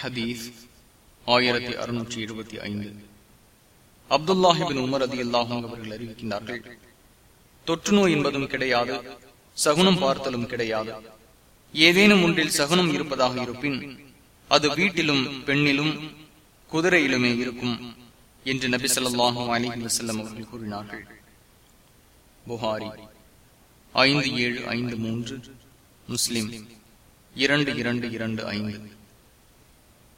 ஹதீஸ் ஆயிரத்தி அறுநூற்றி எழுபத்தி ஐந்து. அப்துல்லாஹிபின் உமர் அதி அல்லாஹும் அவர்கள் அறிவிக்கின்றார்கள் தொற்று நோய் என்பதும் கிடையாது சகுனம் பார்த்தலும் கிடையாது. ஏதேனும் ஒன்றில் சகுனம் இருப்பதாக இருப்பின் அது வீட்டிலும் பெண்ணிலும் குதிரையிலுமே இருக்கும் என்று நபி சொல்லாஹும் அலிஹி வசல்லம் அவர்கள் கூறினார்கள். புகாரி ஐந்து ஏழு ஐந்து மூன்று முஸ்லிம் இரண்டு இரண்டு இரண்டு ஐந்து.